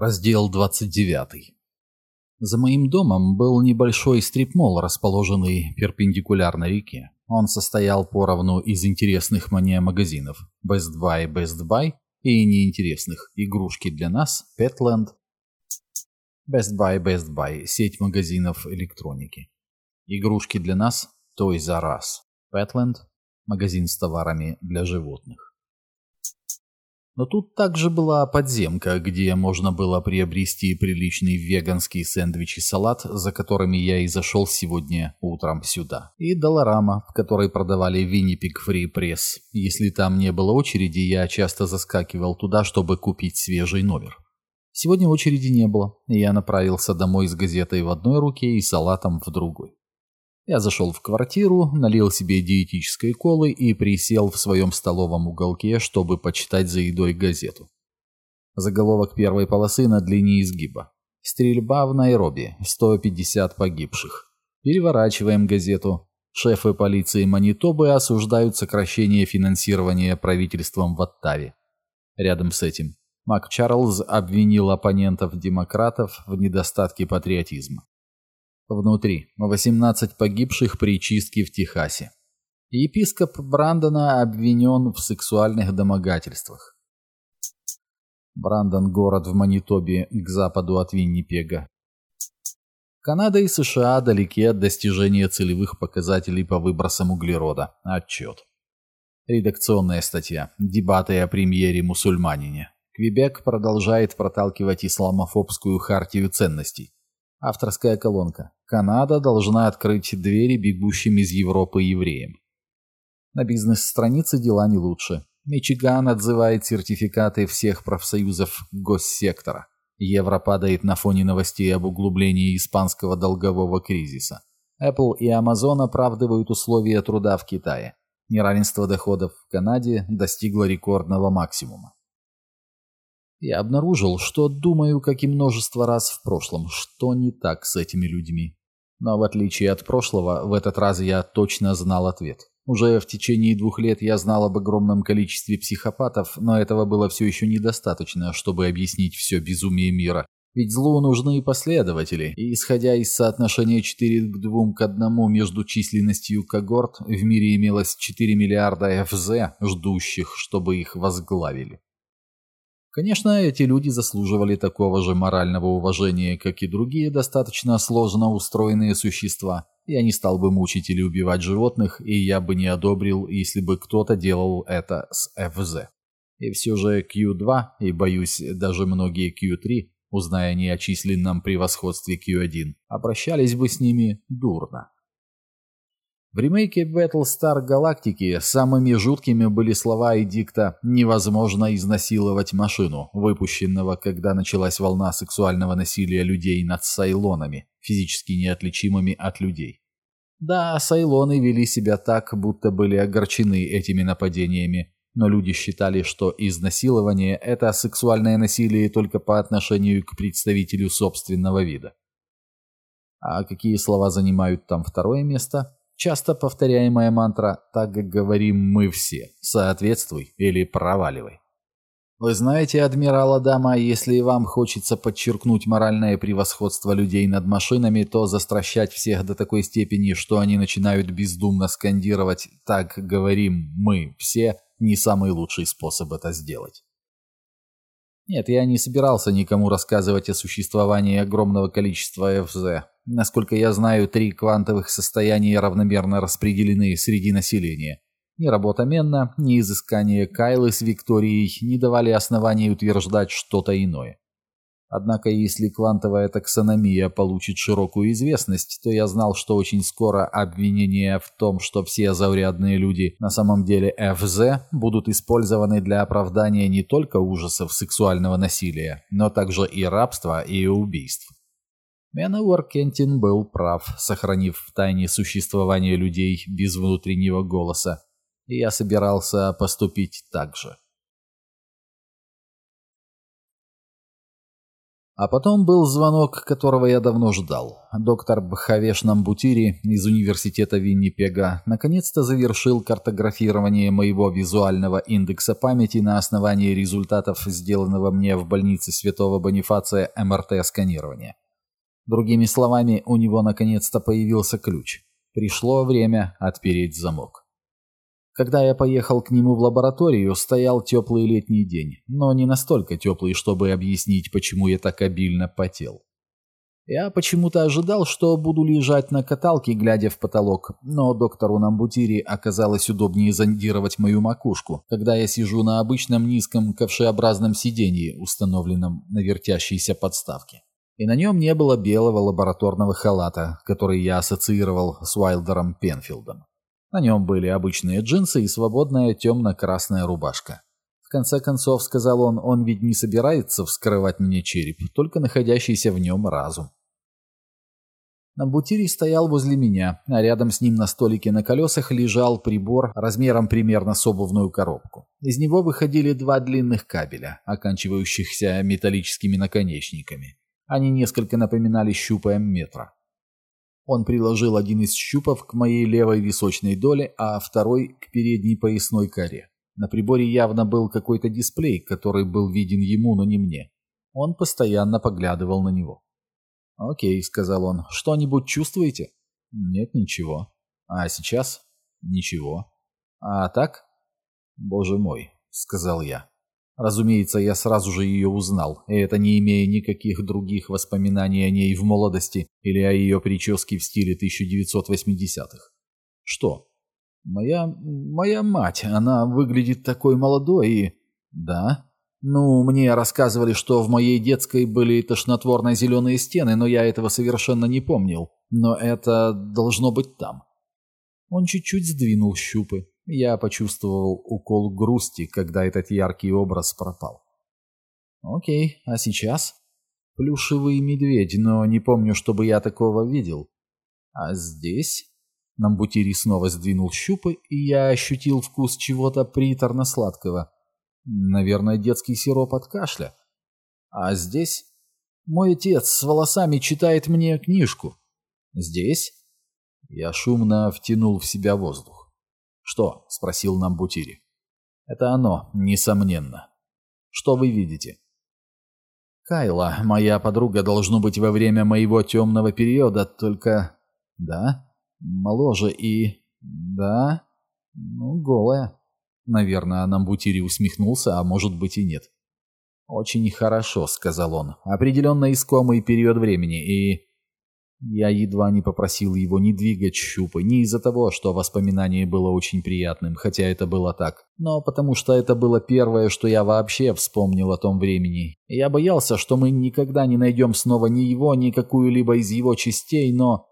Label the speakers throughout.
Speaker 1: Раздел 29. За моим домом был небольшой стрипмол, расположенный перпендикулярно реке. Он состоял поровну из интересных мне магазинов Best Buy, Best Buy и неинтересных игрушки для нас Petland, Best Buy, Best Buy, сеть магазинов электроники. Игрушки для нас Toys R Us, Petland, магазин с товарами для животных. Но тут также была подземка, где можно было приобрести приличный веганский сэндвич и салат, за которыми я и зашел сегодня утром сюда. И долларама, в которой продавали Виннипик Фри Пресс. Если там не было очереди, я часто заскакивал туда, чтобы купить свежий номер. Сегодня очереди не было, и я направился домой с газетой в одной руке и салатом в другой. Я зашел в квартиру, налил себе диетической колы и присел в своем столовом уголке, чтобы почитать за едой газету. Заголовок первой полосы на длине изгиба. Стрельба в Найроби. 150 погибших. Переворачиваем газету. Шефы полиции Манитобы осуждают сокращение финансирования правительством в Оттаве. Рядом с этим Мак Чарльз обвинил оппонентов-демократов в недостатке патриотизма. Внутри 18 погибших при чистке в Техасе. Епископ Брандона обвинен в сексуальных домогательствах. Брандон – город в Манитобе к западу от Виннипега. Канада и США далеки от достижения целевых показателей по выбросам углерода. Отчет. Редакционная статья. Дебаты о премьере-мусульманине. Квебек продолжает проталкивать исламофобскую хартию ценностей. Авторская колонка. Канада должна открыть двери бегущим из Европы евреям. На бизнес-странице дела не лучше. Мичиган отзывает сертификаты всех профсоюзов госсектора. Евро падает на фоне новостей об углублении испанского долгового кризиса. Apple и Amazon оправдывают условия труда в Китае. Неравенство доходов в Канаде достигло рекордного максимума. Я обнаружил, что думаю, как и множество раз в прошлом, что не так с этими людьми. Но в отличие от прошлого, в этот раз я точно знал ответ. Уже в течение двух лет я знал об огромном количестве психопатов, но этого было все еще недостаточно, чтобы объяснить все безумие мира. Ведь злу нужны последователи, и исходя из соотношения 4 к 2 к 1 между численностью когорт, в мире имелось 4 миллиарда ФЗ, ждущих, чтобы их возглавили. Конечно, эти люди заслуживали такого же морального уважения, как и другие достаточно сложно устроенные существа. Я не стал бы мучить или убивать животных, и я бы не одобрил, если бы кто-то делал это с ФЗ. И все же Q2, и, боюсь, даже многие Q3, узная не о численном превосходстве Q1, обращались бы с ними дурно. В ремейке Battlestar Galactica самыми жуткими были слова Эдикта «невозможно изнасиловать машину», выпущенного, когда началась волна сексуального насилия людей над сайлонами, физически неотличимыми от людей. Да, сайлоны вели себя так, будто были огорчены этими нападениями, но люди считали, что изнасилование – это сексуальное насилие только по отношению к представителю собственного вида. А какие слова занимают там второе место? Часто повторяемая мантра «так говорим мы все» «соответствуй» или «проваливай». Вы знаете, адмирал Адама, если вам хочется подчеркнуть моральное превосходство людей над машинами, то застращать всех до такой степени, что они начинают бездумно скандировать «так говорим мы все» не самый лучший способ это сделать. Нет, я не собирался никому рассказывать о существовании огромного количества ФЗ. Насколько я знаю, три квантовых состояния равномерно распределены среди населения. Ни работа Менна, ни изыскание Кайлы с Викторией не давали оснований утверждать что-то иное. Однако, если квантовая таксономия получит широкую известность, то я знал, что очень скоро обвинения в том, что все заурядные люди на самом деле ФЗ, будут использованы для оправдания не только ужасов сексуального насилия, но также и рабства и убийств. Менауэр Кентин был прав, сохранив в тайне существование людей без внутреннего голоса, и я собирался поступить так же. А потом был звонок, которого я давно ждал. Доктор Бхавеш Намбутири из университета Виннипега наконец-то завершил картографирование моего визуального индекса памяти на основании результатов сделанного мне в больнице Святого Бонифация МРТ-сканирования. Другими словами, у него наконец-то появился ключ. Пришло время отпереть замок. Когда я поехал к нему в лабораторию, стоял теплый летний день, но не настолько теплый, чтобы объяснить, почему я так обильно потел. Я почему-то ожидал, что буду лежать на каталке, глядя в потолок, но доктору Намбутири оказалось удобнее зондировать мою макушку, когда я сижу на обычном низком ковшеобразном сиденье, установленном на вертящейся подставке. И на нем не было белого лабораторного халата, который я ассоциировал с Уайлдером Пенфилдом. На нем были обычные джинсы и свободная темно-красная рубашка. В конце концов, сказал он, он ведь не собирается вскрывать мне череп, только находящийся в нем разум. Намбутири стоял возле меня, а рядом с ним на столике на колесах лежал прибор размером примерно с обувную коробку. Из него выходили два длинных кабеля, оканчивающихся металлическими наконечниками. Они несколько напоминали щупа метра. Он приложил один из щупов к моей левой височной доле, а второй к передней поясной коре. На приборе явно был какой-то дисплей, который был виден ему, но не мне. Он постоянно поглядывал на него. «Окей», — сказал он, — «что-нибудь чувствуете?» «Нет, ничего». «А сейчас?» «Ничего». «А так?» «Боже мой», — сказал я. Разумеется, я сразу же ее узнал, и это не имея никаких других воспоминаний о ней в молодости или о ее прическе в стиле 1980-х. Что? Моя... моя мать, она выглядит такой молодой и... Да? Ну, мне рассказывали, что в моей детской были тошнотворно-зеленые стены, но я этого совершенно не помнил. Но это должно быть там. Он чуть-чуть сдвинул щупы. Я почувствовал укол грусти, когда этот яркий образ пропал. Окей, а сейчас? Плюшевый медведь, но не помню, чтобы я такого видел. А здесь? Намбутири снова сдвинул щупы, и я ощутил вкус чего-то приторно-сладкого. Наверное, детский сироп от кашля. А здесь? Мой отец с волосами читает мне книжку. Здесь? Я шумно втянул в себя воздух. «Что?» — спросил нам Бутири. «Это оно, несомненно. Что вы видите?» «Кайла, моя подруга, должно быть во время моего темного периода, только... Да? Моложе и... Да? Ну, голая». Наверное, Намбутири усмехнулся, а может быть и нет. «Очень хорошо», — сказал он. «Определенно искомый период времени, и я едва не попросил его не двигать щупы, не из-за того, что воспоминание было очень приятным, хотя это было так, но потому что это было первое, что я вообще вспомнил о том времени. Я боялся, что мы никогда не найдем снова ни его, ни какую-либо из его частей, но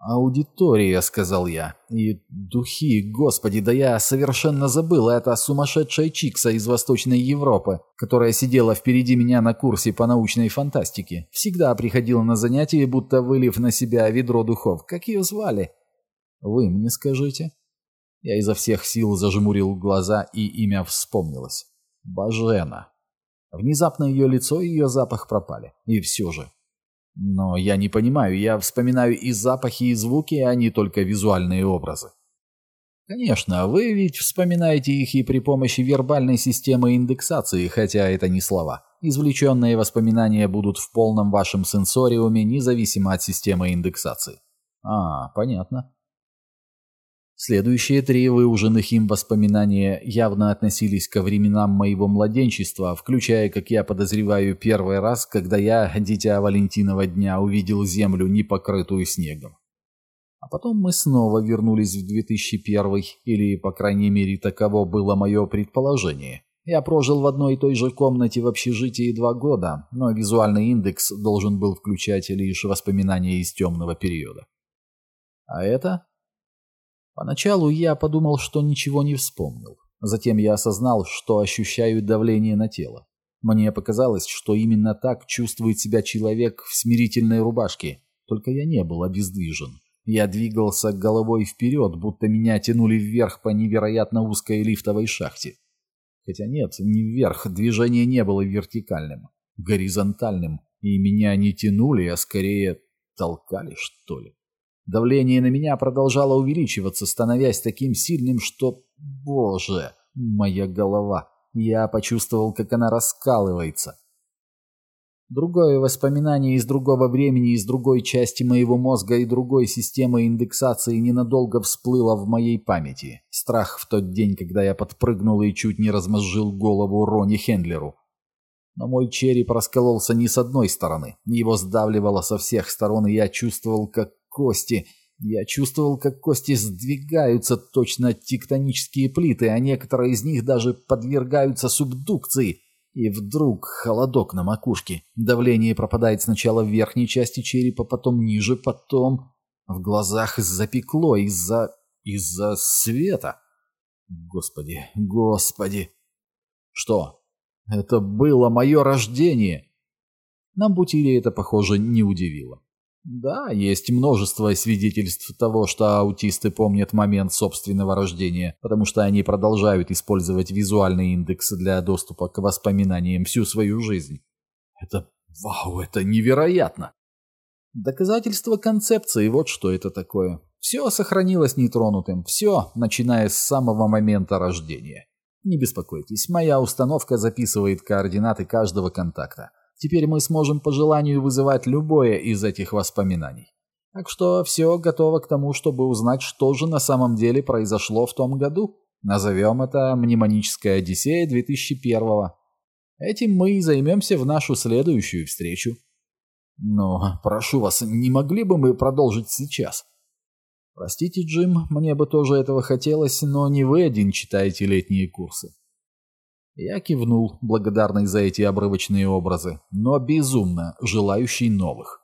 Speaker 1: «Аудитория», — сказал я. «И духи, господи, да я совершенно забыл, это сумасшедшая Чикса из Восточной Европы, которая сидела впереди меня на курсе по научной фантастике. Всегда приходила на занятия, будто вылив на себя ведро духов. Как ее звали?» «Вы мне скажите?» Я изо всех сил зажмурил глаза, и имя вспомнилось. «Бажена». Внезапно ее лицо и ее запах пропали. И все же, но я не понимаю, я вспоминаю и запахи, и звуки, а не только визуальные образы. Конечно, вы ведь вспоминаете их и при помощи вербальной системы индексации, хотя это не слова. Извлеченные воспоминания будут в полном вашем сенсориуме, независимо от системы индексации. А, понятно. Следующие три выуженных им воспоминания явно относились ко временам моего младенчества, включая, как я подозреваю, первый раз, когда я, дитя Валентинова дня, увидел землю, не покрытую снегом. А потом мы снова вернулись в 2001 или, по крайней мере, таково было мое предположение. Я прожил в одной и той же комнате в общежитии два года, но визуальный индекс должен был включать лишь воспоминания из темного периода. А это Поначалу я подумал, что ничего не вспомнил. Затем я осознал, что ощущаю давление на тело. Мне показалось, что именно так чувствует себя человек в смирительной рубашке, только я не был обездвижен. Я двигался головой вперед, будто меня тянули вверх по невероятно узкой лифтовой шахте. Хотя нет, не вверх, движение не было вертикальным, горизонтальным, И меня не тянули, а скорее толкали, что ли. Давление на меня продолжало увеличиваться, становясь таким сильным, что... Боже, моя голова. Я почувствовал, как она раскалывается. Другое воспоминание из другого времени, из другой части моего мозга и другой системы индексации ненадолго всплыло в моей памяти. Страх в тот день, когда я подпрыгнул и чуть не размозжил голову Рони Хендлеру. Но мой череп раскололся не с одной стороны. Его сдавливало со всех сторон, и я чувствовал, как кости... Я чувствовал, как кости сдвигаются точно тектонические плиты, а некоторые из них даже подвергаются субдукции. И вдруг холодок на макушке. Давление пропадает сначала в верхней части черепа, потом ниже, потом... В глазах запекло из-за... из-за света. Господи, господи. Что? Это было мое рождение. Нам Бутири это, похоже, не удивило. Да, есть множество свидетельств того, что аутисты помнят момент собственного рождения, потому что они продолжают использовать визуальный индекс для доступа к воспоминаниям всю свою жизнь. Это... вау, это невероятно! Доказательство концепции, вот что это такое. Все сохранилось нетронутым, все, начиная с самого момента рождения. Не беспокойтесь, моя установка записывает координаты каждого контакта. Теперь мы сможем по желанию вызывать любое из этих воспоминаний. Так что все готово к тому, чтобы узнать, что же на самом деле произошло в том году. Назовем это «Мнемоническая Одиссея 2001-го». Этим мы и займемся в нашу следующую встречу. Но, прошу вас, не могли бы мы продолжить сейчас? Простите, Джим, мне бы тоже этого хотелось, но не вы один читаете летние курсы. Я кивнул, благодарный за эти обрывочные образы, но безумно желающий новых.